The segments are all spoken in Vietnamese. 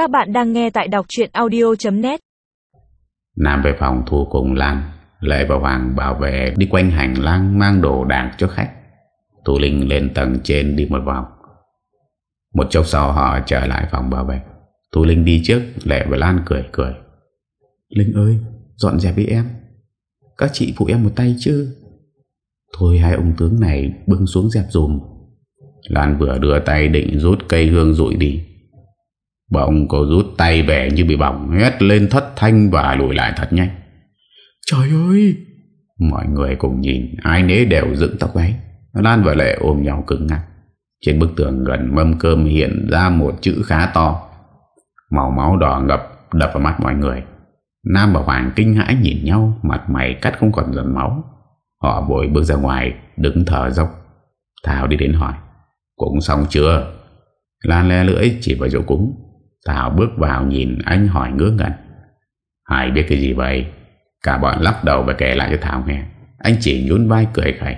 Các bạn đang nghe tại đọc chuyện audio.net Nam về phòng thu cùng Lan, Lệ và Hoàng bảo vệ đi quanh hành lang mang đồ đạc cho khách. Thu Linh lên tầng trên đi một vòng. Một chốc sau họ trở lại phòng bảo vệ. Thu Linh đi trước, Lệ và Lan cười cười. Linh ơi, dọn dẹp với em. Các chị phụ em một tay chứ. Thôi hai ông tướng này bưng xuống dẹp dùm. Lan vừa đưa tay định rút cây hương rụi đi. Bỗng cô rút tay về như bị bỏng Hét lên thất thanh và lùi lại thật nhanh. Trời ơi! Mọi người cùng nhìn Ai nấy đều dựng tóc gáy. Lan và Lệ ôm nhau cứng ngắc. Trên bức tường gần mâm cơm hiện ra một chữ khá to. Màu máu đỏ ngập đập vào mắt mọi người. Nam và Hoàng kinh hãi nhìn nhau Mặt mày cắt không còn dần máu. Họ vội bước ra ngoài Đứng thở dốc. Thảo đi đến hỏi Cũng xong chưa? Lan le lưỡi chỉ vào chỗ cúng Thảo bước vào nhìn anh hỏi ngứa ngẩn. Hải biết cái gì vậy? Cả bọn lắc đầu và kể lại cho Thảo nghe. Anh chỉ nhún vai cười khẩy.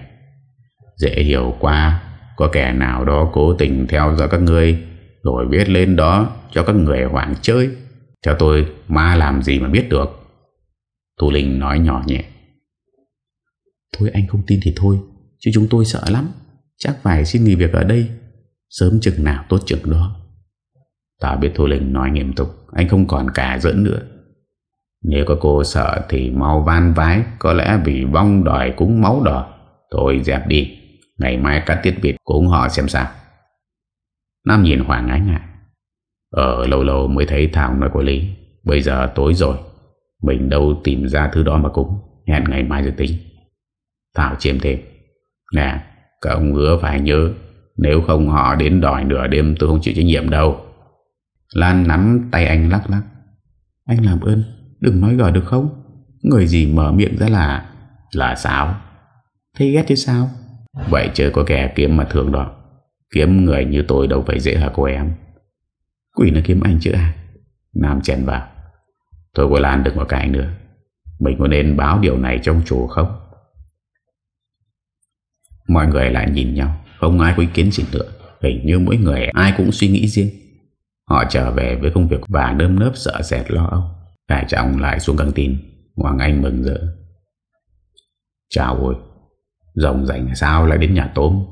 Dễ hiểu qua Có kẻ nào đó cố tình theo dõi các ngươi, Rồi viết lên đó Cho các người hoảng chơi? Theo tôi, ma làm gì mà biết được? Thu Linh nói nhỏ nhẹ. Thôi anh không tin thì thôi, Chứ chúng tôi sợ lắm. Chắc phải xin nghỉ việc ở đây. Sớm chừng nào tốt chừng đó. Ta biết Thu Linh nói nghiêm túc, Anh không còn cả dẫn nữa. Nếu có cô sợ thì mau van vái, Có lẽ vì vong đòi cúng máu đỏ. Thôi dẹp đi, Ngày mai cắt tiết biệt, cúng họ xem sao. Nam nhìn Hoàng ái ngại Ở lâu lâu mới thấy Thảo nói có lý, Bây giờ tối rồi, Mình đâu tìm ra thứ đó mà cúng, Hẹn ngày mai rồi tính. Thảo chiêm thêm. Nè các ông hứa phải nhớ, Nếu không họ đến đòi nửa đêm tôi không chịu trách nhiệm đâu. Lan nắm tay anh lắc lắc. Anh làm ơn, Đừng nói gở được không? Người gì mở miệng ra là Là sao? Thấy ghét chứ sao? Vậy chứ có kẻ kiếm mà thường đó. Kiếm người như tôi đâu phải dễ hả cô em? Quỷ nó kiếm anh chứ à? Nam chèn vào. Thôi cô Lan đừng có cãi nữa. Mình có nên báo điều này trong chủ không? Mọi người lại nhìn nhau. Không ai có ý kiến gì nữa. Hình như mỗi người ai cũng suy nghĩ riêng. Họ trở về với công việc và đơm nớp sợ sệt lo âu. Cải trọng lại xuống căng tin. Hoàng Anh mừng rỡ. Chào ôi, Rồng rảnh sao lại đến nhà tôm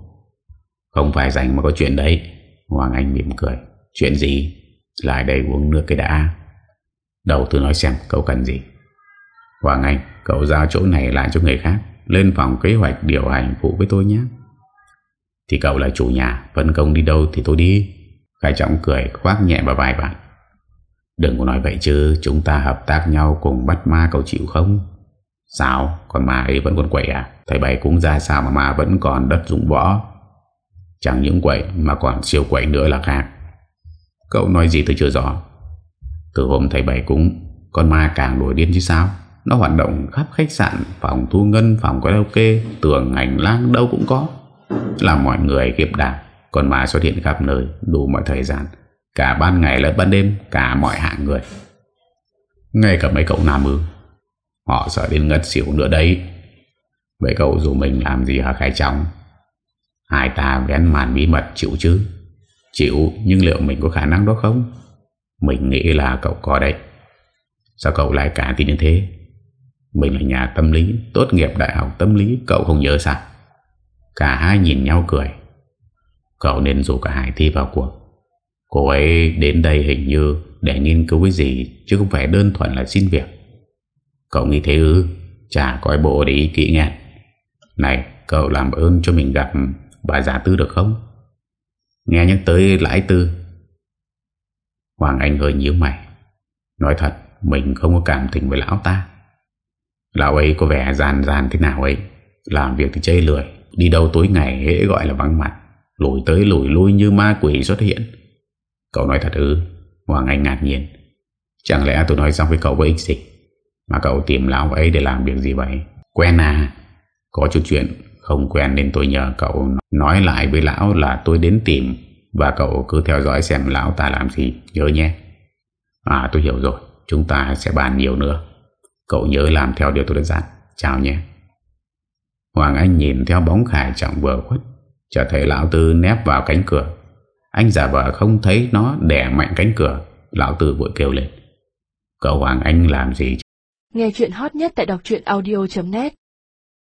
Không phải rảnh mà có chuyện đấy. Hoàng Anh mỉm cười. Chuyện gì? Lại đây uống nước cái đã. Đầu tôi nói xem cậu cần gì. Hoàng Anh Cậu giao chỗ này lại cho người khác. Lên phòng kế hoạch điều hành phụ với tôi nhé. Thì cậu là chủ nhà Phân công đi đâu thì tôi đi. Khải Trọng cười khoác nhẹ vào vai bạn. Đừng có nói vậy chứ Chúng ta hợp tác nhau cùng bắt ma cậu chịu không? Sao? Còn ma ấy vẫn còn quậy à? Thầy bày cũng ra sao mà ma vẫn còn đất dụng võ? Chẳng những quậy Mà còn siêu quậy nữa là khác. Cậu nói gì tôi chưa rõ. Từ hôm thầy bày cũng Con ma càng đuổi điên chứ sao? Nó hoạt động khắp khách sạn Phòng thu ngân, phòng karaoke Tường hành lang đâu cũng có. Làm mọi người kiếp đạp còn ma xuất hiện khắp nơi, Đủ mọi thời gian. Cả ban ngày lẫn ban đêm, Cả mọi hạng người. Ngay cả mấy cậu nam ư. Họ sợ đến ngất xỉu nữa đấy. Vậy cậu dù mình làm gì hả khai Trọng? Hai ta vén màn bí mật chịu chứ? Chịu, nhưng liệu mình có khả năng đó không? Mình nghĩ là cậu có đấy. Sao cậu lại cả tin như thế? Mình là nhà tâm lý, Tốt nghiệp đại học tâm lý, Cậu không nhớ sao? Cả hai nhìn nhau cười. Cậu nên rủ cả hải thi vào cuộc. Cô ấy đến đây hình như Để nghiên cứu cái gì, Chứ không phải đơn thuần là xin việc. Cậu nghĩ thế ư? Chả coi bộ để ý kỹ nghe. Này, cậu làm ơn cho mình gặp Bà giả tư được không? Nghe nhắc tới lãi tư. Hoàng Anh hơi nhíu mày. Nói thật, Mình không có cảm tình với lão ta. Lão ấy có vẻ giàn giàn thế nào ấy? Làm việc thì chê lười, Đi đâu tối ngày hễ gọi là vắng mặt. Lùi tới lùi lui như ma quỷ xuất hiện. Cậu nói thật ư? Hoàng Anh ngạc nhiên. Chẳng lẽ tôi nói xong với cậu có ích gì Mà cậu tìm lão ấy để làm việc gì vậy? Quen à? Có chút chuyện không quen nên tôi nhờ cậu Nói lại với lão là tôi đến tìm Và cậu cứ theo dõi xem lão ta làm gì. Nhớ nhé. À tôi hiểu rồi. Chúng ta sẽ bàn nhiều nữa. Cậu nhớ làm theo điều tôi đã dặn. Chào nhé. Hoàng Anh nhìn theo bóng Khải Trọng vừa khuất. Chợt thấy lão tư nép vào cánh cửa. Anh giả vờ không thấy nó đẻ mạnh cánh cửa. Lão tư vội kêu lên. Cậu Hoàng Anh làm gì? Nghe chuyện hot nhất tại đọc audio.net